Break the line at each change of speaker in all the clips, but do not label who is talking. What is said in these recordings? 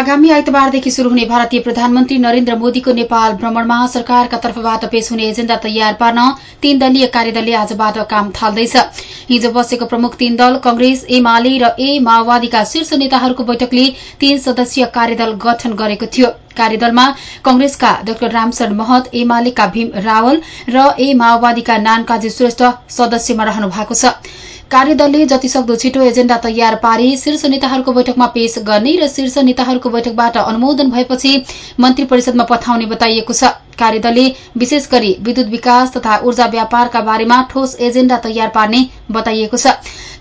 आगामी आइतबारदेखि शुरू हुने भारतीय प्रधानमन्त्री नरेन्द्र मोदीको नेपाल भ्रमणमा सरकारका तर्फबाट पेश हुने एजेण्डा तयार पार्न तीन दलीय कार्यदलले आजबाट काम थाल्दैछ। हिजो बसेको प्रमुख तीन दल कंग्रेस एमाले र ए माओवादीका शीर्ष नेताहरूको बैठकले तीन सदस्यीय कार्यदल गठन गरेको थियो। कार्यदलमा कंग्रेसका डाक्टर रामशरण महत एमालेका भीम रावल र ए माओवादीका नानकाजी श्रेष्ठ सदस्यमा रहनु भएको छ। कार्यदलले जतिसक्दो छिटो एजेण्डा तयार पारी शीर्ष नेताहरूको बैठकमा पेश गर्ने र शीर्ष नेताहरूको बैठकबाट अनुमोदन भएपछि मन्त्री परिषदमा पठाउने बताइएको छ। कार्यदलले विशेष गरी विद्युत विकास तथा ऊर्जा व्यापारका बारेमा ठोस एजेण्डा तयार पार्ने बताइएको छ।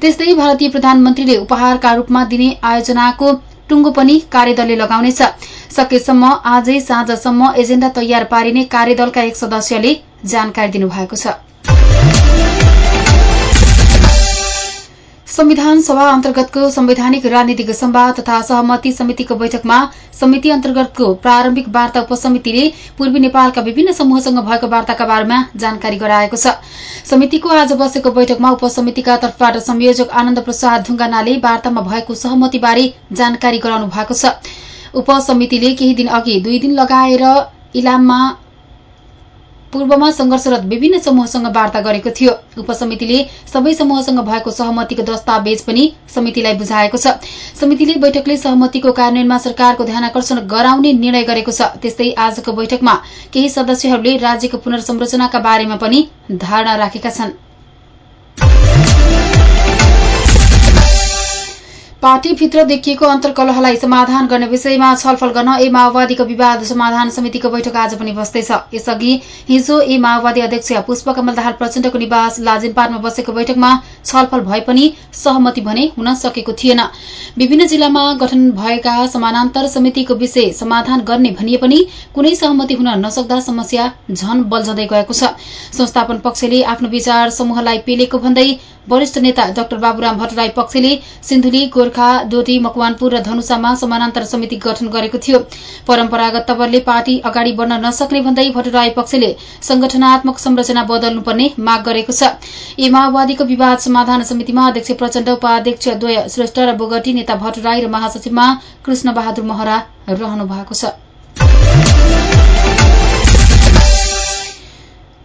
त्यस्तै भारतीय प्रधानमन्त्रीले उपहारका रूपमा दिने आयोजनाको टुङ्गो पनि कार्यदलले लगाउनेछ। सकेसम्म आजै साँझसम्म एजेण्डा तयार पारिने कार्यदलका एक सदस्यले जानकारी दिनुभएको छ। संविधान सभा अन्तर्गतको संवैधानिक राजनीतिक सम्वाद तथा सहमति समितिको बैठकमा समिति अन्तर्गतको प्रारम्भिक वार्ता उपसमितिले पूर्वी नेपालका विभिन्न समूहसँग भएको वार्ताका बारेमा जानकारी गराएको छ। समितिको आज बसेको बैठकमा उपसमितिका तर्फबाट संयोजक आनन्द प्रसाद ढुङ्गानाले वार्तामा भएको सहमतिबारे जानकारी गराउनु भएको छ। उपसमितिले केही दिन अघि दुई दिन लगाएर इलाममा पूर्वमा संघर्षरत विभिन्न समूहसँग वार्ता गरेको थियो। उपसमितिले सबै समूहसँग भएको सहमतिको दस्तावेज पनि समितिलाई बुझाएको छ। समितिले बैठकले सहमतिको कार्यान्वयनमा सरकारको ध्यानकर्षण गराउने निर्णय गरेको छ। त्यस्तै आजको बैठकमा केही सदस्यहरूले राज्यको पुनर्संरचनाका बारेमा पनि धारणा राखेका छनृ। पार्टीभित्र देखिएको अन्तर्कलहलाई समाधान गर्ने विषयमा छलफल गर्न ए माओवादीको विवाद समाधान समितिको बैठक आज पनि बस्दैछ। यसअघि हिजो ए माओवादी अध्यक्ष पुष्पकमल दाहाल प्रचण्डको निवास लाजिमपाटमा बसेको बैठकमा छलफल भए पनि सहमति भने हुन सकेको थिएन। विभिन्न जिल्लामा गठन भएका समानान्तर समितिको विषय समाधान गर्ने भनिए पनि कुनै सहमति हुन नसक्दा समस्या झन बल्झदै गएको छ। संस्थापन पक्षले आफ्नो विचार समूहलाई पेलेको भन्दै वरिष्ठ नेता डाक्टर बाबुराम भट्टराई पक्षले सिन्धुली गोर्खा डोटी मकवानपुर र धनुषामा समानान्तर समिति गठन गरेको थियो। परम्परागत तवरले पार्टी अगाडि बढ़न नसक्ने भन्दै भट्टराई पक्षले संगठनात्मक संरचना बदल्नुपर्ने माग गरेको छ। यी माओवादीको विवाद समाधान समितिमा अध्यक्ष प्रचण्ड उपाध्यक्ष द्वय श्रेष्ठ र बोगटी नेता भट्टराई र महासचिवमा कृष्ण बहादुर महरा रहनु भएको छ।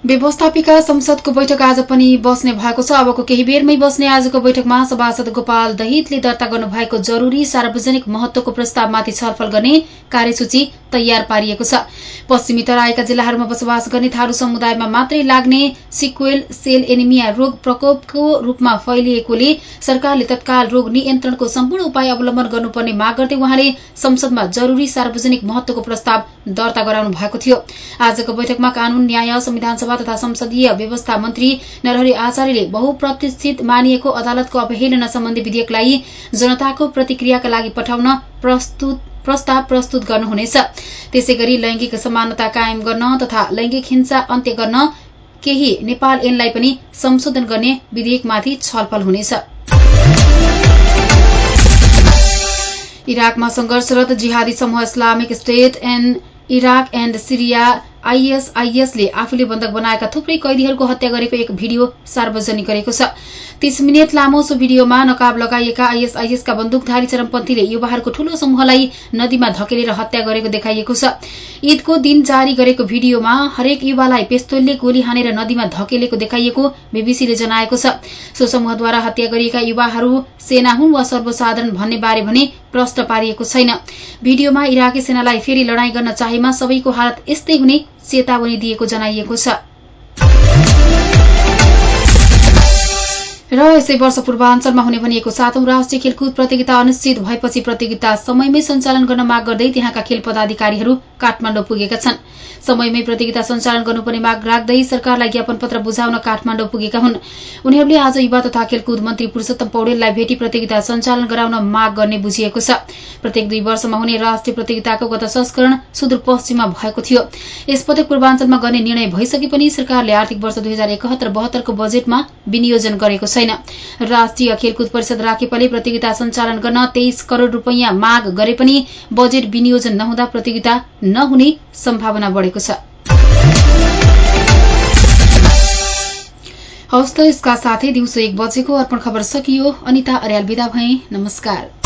व्यवस्थापिका संसदको बैठक आज पनि बस्ने भएको छ। अबको केही बेरमै बस्ने आजको बैठकमा सभासद गोपाल दहितले दर्ता गर्नुभएको जरूरी सार्वजनिक महत्वको प्रस्तावमाथि छलफल गर्ने कार्यसूची तयार पारिएको छ। पश्चिमी तराईका जिल्लाहरूमा बसोबास गर्ने थारू समुदायमा मात्रै लाग्ने सिक्वेल सेल एनिमिया रोग प्रकोपको रूपमा फैलिएकोले सरकारले तत्काल रोग नियन्त्रणको सम्पूर्ण उपाय अवलम्बन गर्नुपर्ने माग गर्दै उहाँले संसदमा जरूरी सार्वजनिक महत्वको प्रस्ताव दर्ता गराउनु भएको थियो। आजको बैठकमा कानून न्याय संविधान सभा तथा संसदीय व्यवस्था मन्त्री नरहरि आचार्यले बहुप्रतिष्ठित मानिएको अदालतको अवहेलना सम्बन्धी विधेयकलाई जनताको प्रतिक्रियाका लागि पठाउन प्रस्ताव प्रस्तुत गर्नुहुनेछ। त्यसै गरी लैंगिक समानता कायम गर्न तथा लैंगिक हिंसा अन्त्य गर्न केही नेपाल ऐनलाई पनि संशोधन गर्ने विधेयकमाथि छलफल हुनेछ। इराकमा संघर्षरत जिहादी समूह Islamic State and Iraq and Syria आईएसआईएसले आफूले बन्धक बनाएका थुप्रै कैदीहरूको हत्या गरेको एक भिडियो सार्वजनिक गरेको छ। तीस मिनट लामो सो भिडियोमा नकाब लगाइएका आईएसआईएसका बन्दुकधारी चरमपन्थीले युवाहरूको ठूलो समूहलाई नदीमा धकेलेर हत्या गरेको देखाइएको छ। ईदको दिन जारी गरेको भिडियोमा हरेक युवालाई पेस्तोलले गोली हानेर नदीमा धकेलेको देखाइएको बीबीसीले जनाएको छ। सो समूहद्वारा हत्या गरिएका युवाहरू सेना हुन् वा सर्वसाधारण भन्ने बारे भने प्रश्न पारिएको छैन। भिडियोमा इराकी सेनालाई फेरि लड़ाई गर्न चाहेमा सबैको हालत यस्तै हुने चेतावनी दिएको जनाइएको छ। र यसै वर्ष पूर्वाञ्चलमा हुने भनिएको सातौं राष्ट्रिय खेलकुद प्रतियोगिता अनिश्चित भएपछि प्रतियोगिता समयमै सञ्चालन गर्न माग गर्दै त्यहाँका खेल पदाधिकारीहरू काठमाडौँ पुगेका छन्। समयमै प्रतियोगिता सञ्चालन गर्नुपर्ने माग राख्दै सरकारलाई ज्ञापन पत्र बुझाउन काठमाडौँ पुगेका हुन्। उनीहरूले आज युवा तथा खेलकुद मन्त्री पुरूषोत्तम पौडेललाई भेटी प्रतियोगिता सञ्चालन गराउन माग गर्ने बुझिएको छ। प्रत्येक दुई वर्षमा हुने राष्ट्रिय प्रतियोगिताको गत संस्करण सुदूरपश्चिममा भएको थियो। यसपटक पूर्वाञ्चलमा गर्ने निर्णय भइसके पनि सरकारले आर्थिक वर्ष दुई हजार एकहत्तर बहत्तरको बजेटमा विनियोजन गरेको छैन। छैन। राष्ट्रिय खेलकुद परिषद राखेपले प्रतियोगिता सञ्चालन गर्न तेइस करोड़ रूपियाँ माग गरे पनि बजेट विनियोजन नहुँदा प्रतियोगिता नहुने सम्भावना बढ़ेको छ। हवस् त यसका साथै दिउँसो एक बजेको अर्पण खबर सकियो। अनिता अर्याल विदा भए। नमस्कार।